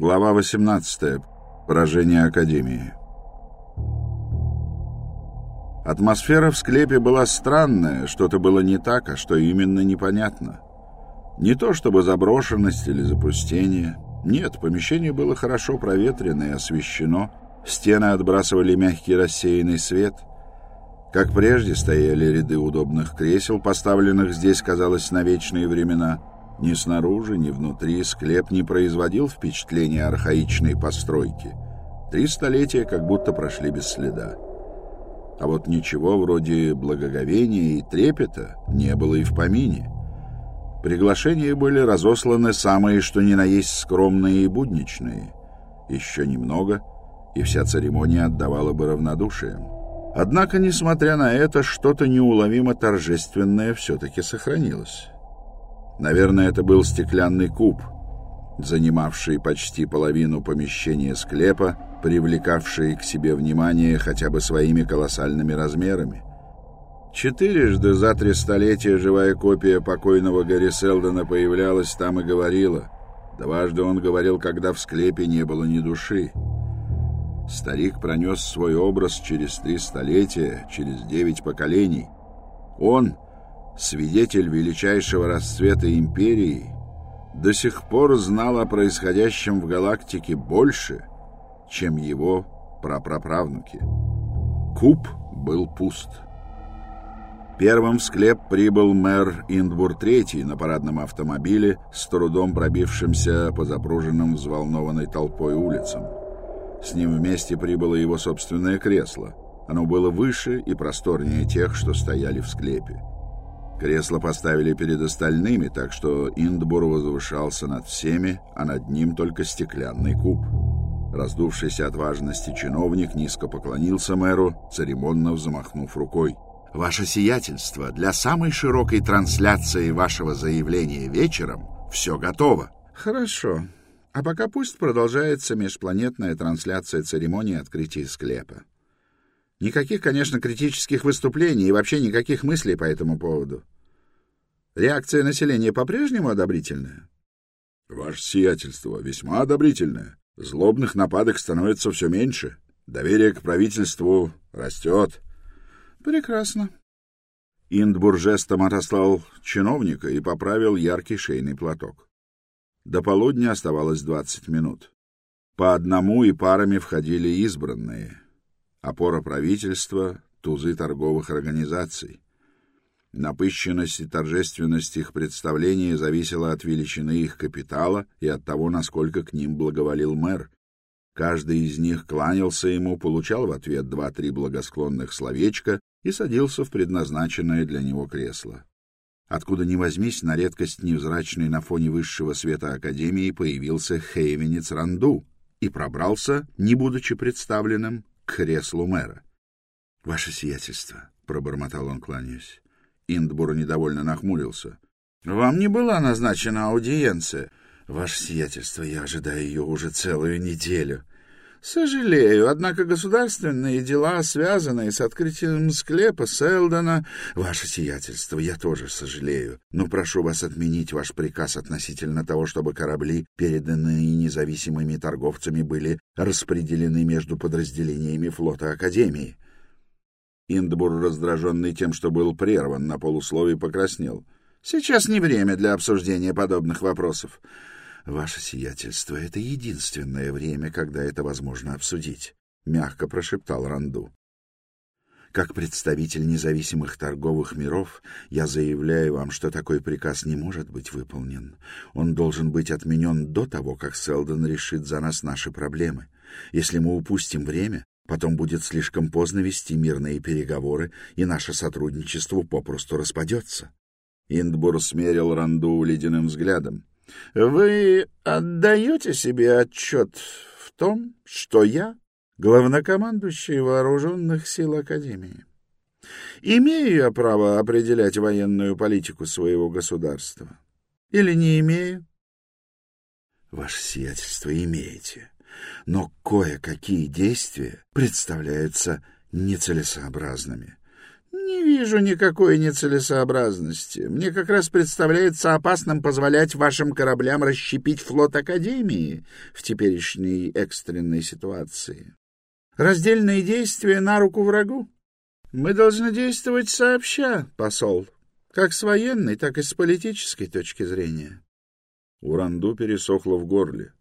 Глава 18. Поражение Академии. Атмосфера в склепе была странная, что-то было не так, а что именно непонятно. Не то чтобы заброшенность или запустение. Нет, помещение было хорошо проветрено и освещено. Стены отбрасывали мягкий рассеянный свет. Как прежде стояли ряды удобных кресел, поставленных здесь, казалось, на вечные времена — ни снаружи, ни внутри склеп не производил впечатления архаичной постройки. Три столетия как будто прошли без следа. А вот ничего вроде благоговения и трепета не было и в помине. Приглашения были разосланы самые, что ни на есть, скромные и будничные. Еще немного, и вся церемония отдавала бы равнодушием. Однако, несмотря на это, что-то неуловимо торжественное все-таки сохранилось. Наверное, это был стеклянный куб, занимавший почти половину помещения склепа, привлекавший к себе внимание хотя бы своими колоссальными размерами. Четырежды за три столетия живая копия покойного Гарри Селдона появлялась там и говорила. Дважды он говорил, когда в склепе не было ни души. Старик пронес свой образ через три столетия, через девять поколений. Он свидетель величайшего расцвета империи, до сих пор знал о происходящем в галактике больше, чем его прапраправнуки. Куб был пуст. Первым в склеп прибыл мэр Индбур III на парадном автомобиле, с трудом пробившимся по запруженным взволнованной толпой улицам. С ним вместе прибыло его собственное кресло. Оно было выше и просторнее тех, что стояли в склепе. Кресло поставили перед остальными, так что Индбур возвышался над всеми, а над ним только стеклянный куб. Раздувшийся от важности чиновник низко поклонился мэру, церемонно взмахнув рукой. «Ваше сиятельство, для самой широкой трансляции вашего заявления вечером все готово». «Хорошо. А пока пусть продолжается межпланетная трансляция церемонии открытия склепа. Никаких, конечно, критических выступлений и вообще никаких мыслей по этому поводу. Реакция населения по-прежнему одобрительная? Ваше сиятельство весьма одобрительное. Злобных нападок становится все меньше. Доверие к правительству растет. Прекрасно. Индбур жестом отослал чиновника и поправил яркий шейный платок. До полудня оставалось двадцать минут. По одному и парами входили избранные — опора правительства, тузы торговых организаций. Напыщенность и торжественность их представления зависела от величины их капитала и от того, насколько к ним благоволил мэр. Каждый из них кланялся ему, получал в ответ два-три благосклонных словечка и садился в предназначенное для него кресло. Откуда ни возьмись, на редкость невзрачный на фоне высшего света Академии появился Хейвенец Ранду и пробрался, не будучи представленным, к креслу мэра. — Ваше сиятельство, — пробормотал он, кланяясь. Индбур недовольно нахмурился. — Вам не была назначена аудиенция. Ваше сиятельство, я ожидаю ее уже целую неделю. Сожалею, однако государственные дела, связанные с открытием склепа Селдона... Ваше сиятельство, я тоже сожалею, но прошу вас отменить ваш приказ относительно того, чтобы корабли, переданные независимыми торговцами, были распределены между подразделениями флота Академии. Индбур, раздраженный тем, что был прерван на полусловие, покраснел. «Сейчас не время для обсуждения подобных вопросов. «Ваше сиятельство, это единственное время, когда это возможно обсудить», — мягко прошептал Ранду. «Как представитель независимых торговых миров, я заявляю вам, что такой приказ не может быть выполнен. Он должен быть отменен до того, как Селдон решит за нас наши проблемы. Если мы упустим время, потом будет слишком поздно вести мирные переговоры, и наше сотрудничество попросту распадется». Индбур смерил Ранду ледяным взглядом. Вы отдаете себе отчет в том, что я главнокомандующий вооруженных сил Академии? Имею я право определять военную политику своего государства? Или не имею? Ваше сиятельство имеете, но кое-какие действия представляются нецелесообразными. Не вижу никакой нецелесообразности. Мне как раз представляется опасным позволять вашим кораблям расщепить флот Академии в теперешней экстренной ситуации. Раздельные действия на руку врагу. Мы должны действовать сообща, посол, как с военной, так и с политической точки зрения. Уранду пересохло в горле.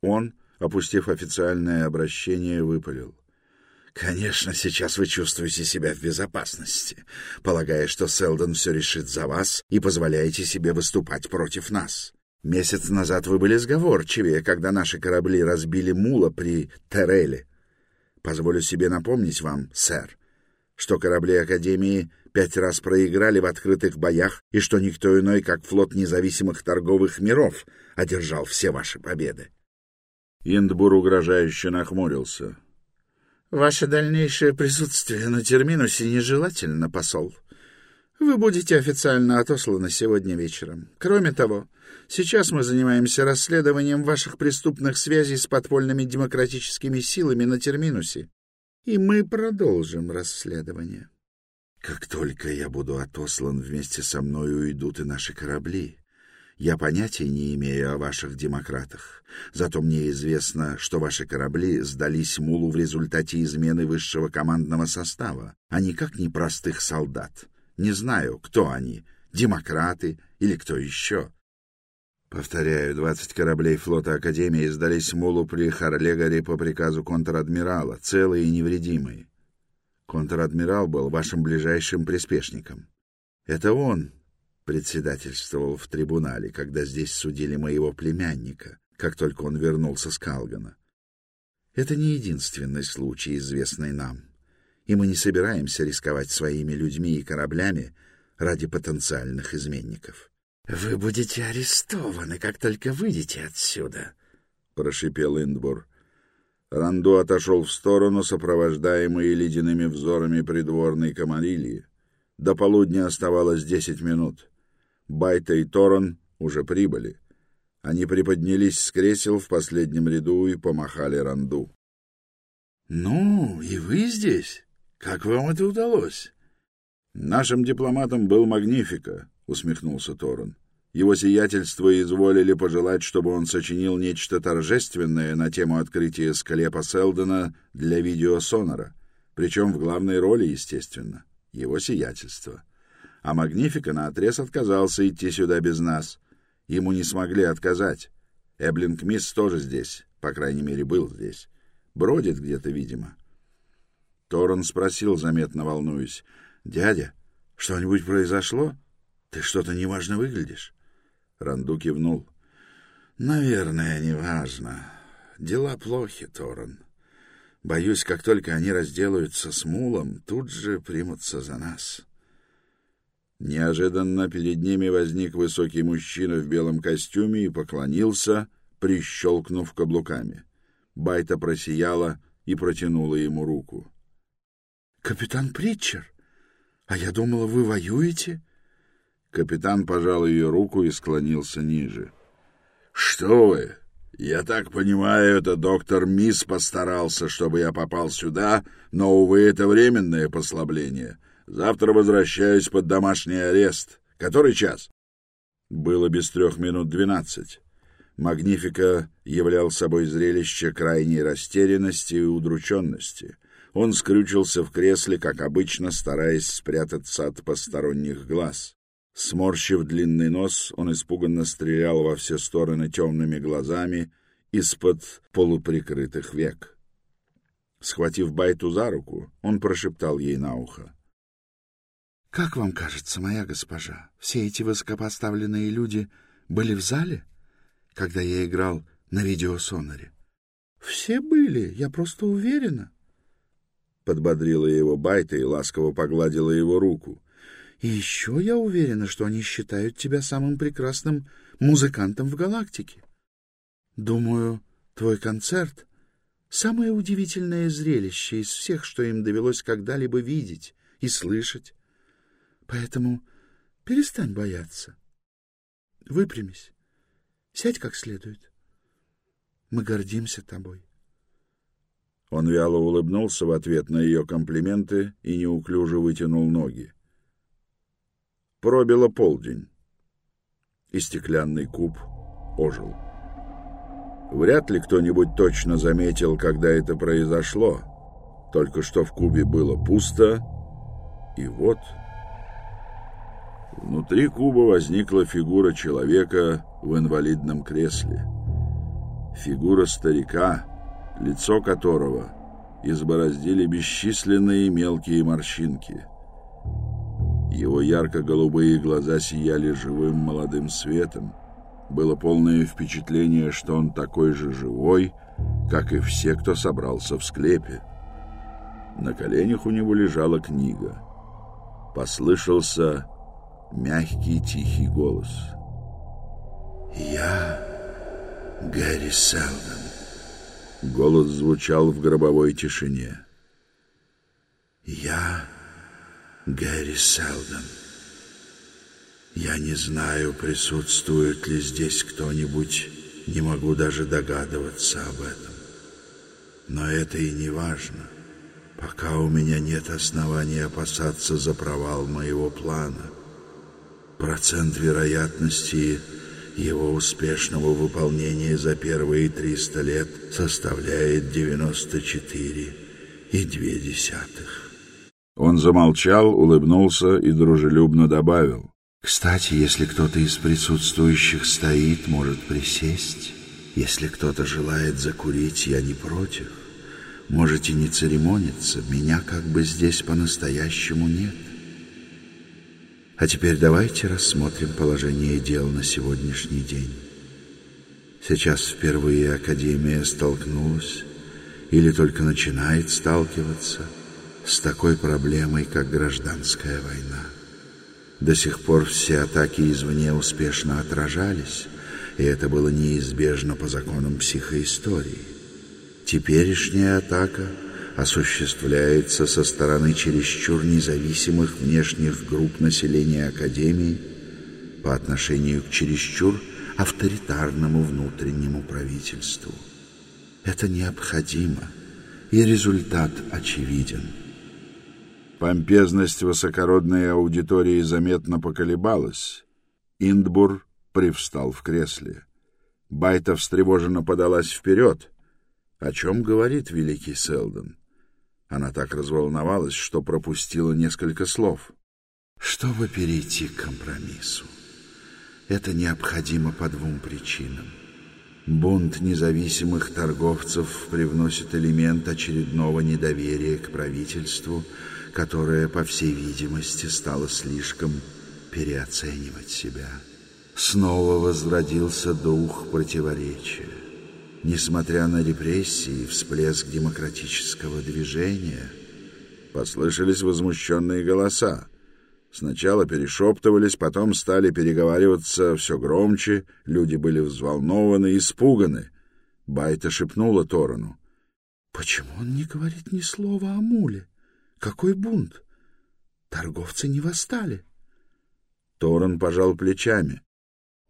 Он, опустив официальное обращение, выпалил. «Конечно, сейчас вы чувствуете себя в безопасности, полагая, что Селдон все решит за вас и позволяете себе выступать против нас. Месяц назад вы были сговорчивее, когда наши корабли разбили мула при Тереле. Позволю себе напомнить вам, сэр, что корабли Академии пять раз проиграли в открытых боях и что никто иной, как флот независимых торговых миров, одержал все ваши победы. Индбур угрожающе нахмурился. — Ваше дальнейшее присутствие на терминусе нежелательно, посол. Вы будете официально отосланы сегодня вечером. Кроме того, сейчас мы занимаемся расследованием ваших преступных связей с подпольными демократическими силами на терминусе и мы продолжим расследование. Как только я буду отослан, вместе со мной уйдут и наши корабли. Я понятия не имею о ваших демократах. Зато мне известно, что ваши корабли сдались Мулу в результате измены высшего командного состава, а никак не простых солдат. Не знаю, кто они, демократы или кто еще. Повторяю, двадцать кораблей флота Академии сдались Мулу при Харлегаре по приказу контр-адмирала, целые и невредимые. Контр-адмирал был вашим ближайшим приспешником. Это он председательствовал в трибунале, когда здесь судили моего племянника, как только он вернулся с Калгана. Это не единственный случай, известный нам, и мы не собираемся рисковать своими людьми и кораблями ради потенциальных изменников. «Вы будете арестованы, как только выйдете отсюда», — прошипел Индбур. Ранду отошел в сторону, сопровождаемый ледяными взорами придворной Камарильи. До полудня оставалось десять минут. Байта и Торон уже прибыли. Они приподнялись с кресел в последнем ряду и помахали Ранду. — Ну, и вы здесь? Как вам это удалось? — Нашим дипломатом был Магнифика, усмехнулся Торон. Его сиятельство изволили пожелать, чтобы он сочинил нечто торжественное на тему открытия склепа Селдона для видеосонора, причем в главной роли, естественно, его сиятельство. А Магнифика наотрез отказался идти сюда без нас. Ему не смогли отказать. Эблинг Мисс тоже здесь, по крайней мере, был здесь. Бродит где-то, видимо. Торон спросил, заметно волнуясь, «Дядя, что-нибудь произошло?» Ты что-то неважно выглядишь. Ранду кивнул. Наверное, неважно. Дела плохи, Торон. Боюсь, как только они разделаются с Мулом, тут же примутся за нас. Неожиданно перед ними возник высокий мужчина в белом костюме и поклонился, прищелкнув каблуками. Байта просияла и протянула ему руку. — Капитан Притчер, а я думала, вы воюете? Капитан пожал ее руку и склонился ниже. «Что вы? Я так понимаю, это доктор Мисс постарался, чтобы я попал сюда, но, увы, это временное послабление. Завтра возвращаюсь под домашний арест. Который час?» Было без трех минут двенадцать. Магнифика являл собой зрелище крайней растерянности и удрученности. Он скрючился в кресле, как обычно, стараясь спрятаться от посторонних глаз. Сморщив длинный нос, он испуганно стрелял во все стороны темными глазами из-под полуприкрытых век. Схватив Байту за руку, он прошептал ей на ухо. — Как вам кажется, моя госпожа, все эти высокопоставленные люди были в зале, когда я играл на видеосонаре? — Все были, я просто уверена. Подбодрила его Байта и ласково погладила его руку — и еще я уверена, что они считают тебя самым прекрасным музыкантом в галактике. Думаю, твой концерт — самое удивительное зрелище из всех, что им довелось когда-либо видеть и слышать. Поэтому перестань бояться. Выпрямись, сядь как следует. Мы гордимся тобой. Он вяло улыбнулся в ответ на ее комплименты и неуклюже вытянул ноги. Пробило полдень, и стеклянный куб ожил. Вряд ли кто-нибудь точно заметил, когда это произошло. Только что в кубе было пусто, и вот... Внутри куба возникла фигура человека в инвалидном кресле. Фигура старика, лицо которого избороздили бесчисленные мелкие морщинки. Его ярко-голубые глаза сияли живым молодым светом. Было полное впечатление, что он такой же живой, как и все, кто собрался в склепе. На коленях у него лежала книга. Послышался мягкий тихий голос. «Я Гэри Селдон». Голос звучал в гробовой тишине. «Я Гэри Селдон. Я не знаю, присутствует ли здесь кто-нибудь, не могу даже догадываться об этом. Но это и не важно, пока у меня нет оснований опасаться за провал моего плана. Процент вероятности его успешного выполнения за первые 300 лет составляет 94 и две десятых. Он замолчал, улыбнулся и дружелюбно добавил. «Кстати, если кто-то из присутствующих стоит, может присесть. Если кто-то желает закурить, я не против. Можете не церемониться, меня как бы здесь по-настоящему нет. А теперь давайте рассмотрим положение дел на сегодняшний день. Сейчас впервые Академия столкнулась или только начинает сталкиваться – с такой проблемой, как гражданская война. До сих пор все атаки извне успешно отражались, и это было неизбежно по законам психоистории. Теперешняя атака осуществляется со стороны чересчур независимых внешних групп населения Академии по отношению к чересчур авторитарному внутреннему правительству. Это необходимо, и результат очевиден – Помпезность высокородной аудитории заметно поколебалась. Индбур привстал в кресле. Байта встревоженно подалась вперед. О чем говорит великий Селдон? Она так разволновалась, что пропустила несколько слов. Чтобы перейти к компромиссу, это необходимо по двум причинам. Бунт независимых торговцев привносит элемент очередного недоверия к правительству — которая, по всей видимости, стала слишком переоценивать себя. Снова возродился дух противоречия. Несмотря на репрессии и всплеск демократического движения, послышались возмущенные голоса. Сначала перешептывались, потом стали переговариваться все громче, люди были взволнованы, испуганы. Байта шепнула Торону. «Почему он не говорит ни слова о муле?» Какой бунт? Торговцы не восстали. Торрен пожал плечами.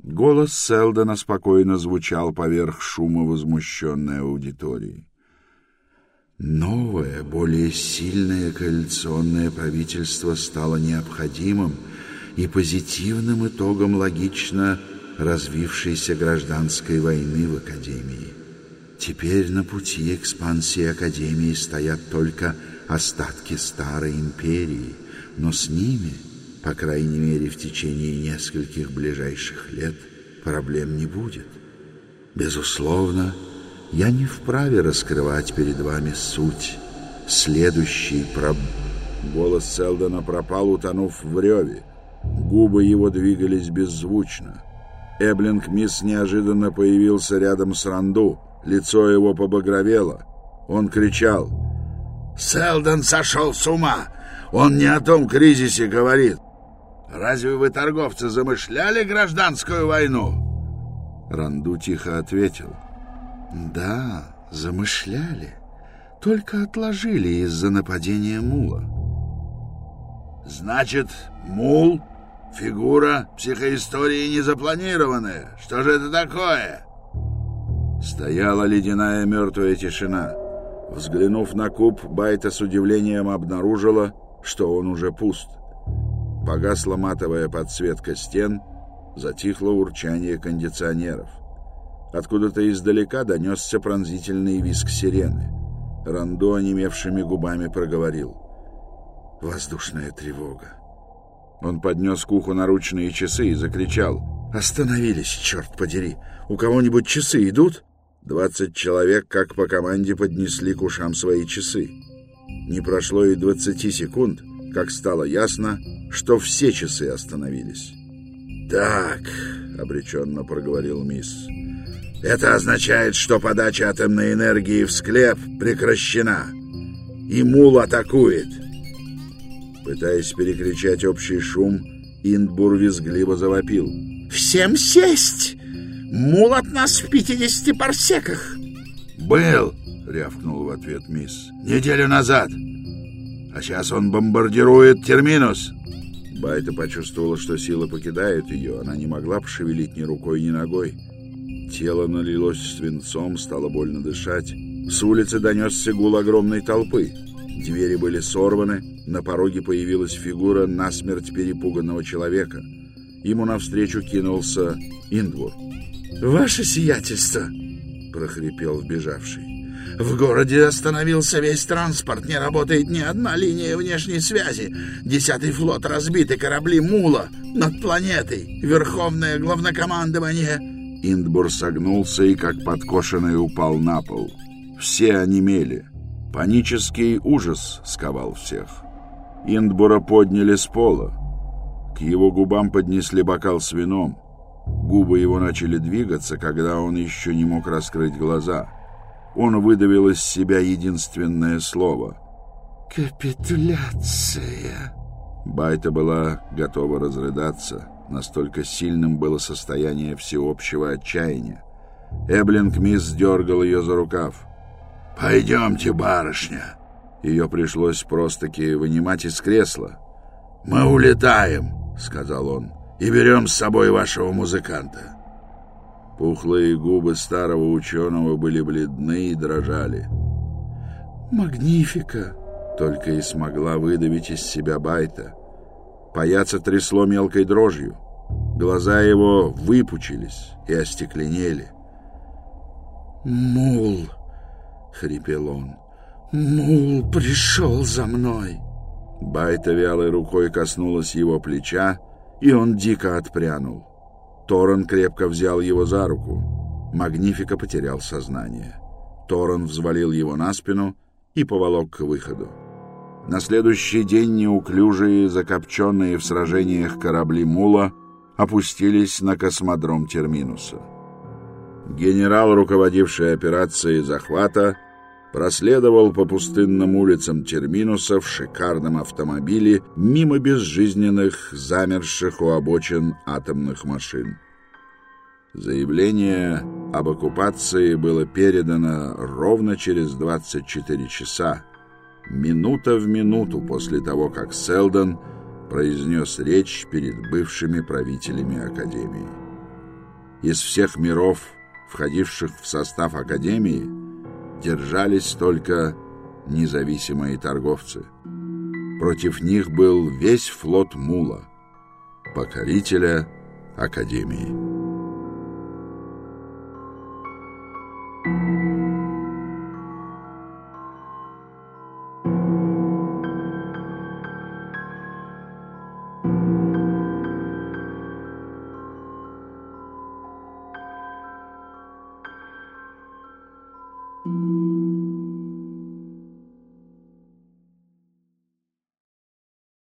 Голос Селдона спокойно звучал поверх шума возмущенной аудитории. Новое, более сильное коалиционное правительство стало необходимым и позитивным итогом логично развившейся гражданской войны в Академии. Теперь на пути экспансии Академии стоят только остатки старой империи, но с ними, по крайней мере в течение нескольких ближайших лет, проблем не будет. Безусловно, я не вправе раскрывать перед вами суть следующей проб... Голос Селдона пропал, утонув в реве. Губы его двигались беззвучно. Эблинг Мисс неожиданно появился рядом с Ранду. Лицо его побагровело. Он кричал — Селдон сошел с ума. Он не о том кризисе говорит. Разве вы, торговцы, замышляли гражданскую войну? Ранду тихо ответил. Да, замышляли. Только отложили из-за нападения мула. Значит, мул — фигура психоистории незапланированная. Что же это такое? Стояла ледяная мертвая тишина. Взглянув на куб, Байта с удивлением обнаружила, что он уже пуст. Погасла матовая подсветка стен, затихло урчание кондиционеров. Откуда-то издалека донесся пронзительный визг сирены. Рандо онемевшими губами проговорил. «Воздушная тревога». Он поднес к уху наручные часы и закричал. «Остановились, черт подери! У кого-нибудь часы идут?» Двадцать человек, как по команде, поднесли к ушам свои часы. Не прошло и двадцати секунд, как стало ясно, что все часы остановились. «Так», — обреченно проговорил мисс, — «это означает, что подача атомной энергии в склеп прекращена, и мул атакует». Пытаясь перекричать общий шум, Индбур визгливо завопил. «Всем сесть! Мул от нас в пятидесяти парсеках!» «Был!» — рявкнул в ответ мисс. «Неделю назад! А сейчас он бомбардирует терминус!» Байта почувствовала, что сила покидает ее. Она не могла пошевелить ни рукой, ни ногой. Тело налилось свинцом, стало больно дышать. С улицы донесся гул огромной толпы. Двери были сорваны, на пороге появилась фигура насмерть перепуганного человека. Ему навстречу кинулся Индвур. «Ваше сиятельство!» — прохрипел вбежавший. В городе остановился весь транспорт, не работает ни одна линия внешней связи. Десятый флот разбит, и корабли Мула над планетой. Верховное главнокомандование... Индбур согнулся и, как подкошенный, упал на пол. Все онемели. Панический ужас сковал всех. Индбура подняли с пола. К его губам поднесли бокал с вином. Губы его начали двигаться, когда он еще не мог раскрыть глаза — он выдавил из себя единственное слово. «Капитуляция». Байта была готова разрыдаться. Настолько сильным было состояние всеобщего отчаяния. Эблинг мисс дергал ее за рукав. «Пойдемте, барышня!» Ее пришлось просто-таки вынимать из кресла. «Мы улетаем», — сказал он, — «и берем с собой вашего музыканта». Пухлые губы старого ученого были бледны и дрожали. «Магнифика!» — только и смогла выдавить из себя Байта. Паяца трясло мелкой дрожью. Глаза его выпучились и остекленели. «Мул!» — хрипел он. «Мул пришел за мной!» Байта вялой рукой коснулась его плеча, и он дико отпрянул. Торрен крепко взял его за руку. Магнифика потерял сознание. Торрен взвалил его на спину и поволок к выходу. На следующий день неуклюжие, закопченные в сражениях корабли Мула опустились на космодром Терминуса. Генерал, руководивший операцией захвата, проследовал по пустынным улицам Терминуса в шикарном автомобиле мимо безжизненных, замерших у обочин атомных машин. Заявление об оккупации было передано ровно через 24 часа, минута в минуту после того, как Селдон произнес речь перед бывшими правителями Академии. Из всех миров, входивших в состав Академии, держались только независимые торговцы. Против них был весь флот Мула, покорителя Академии.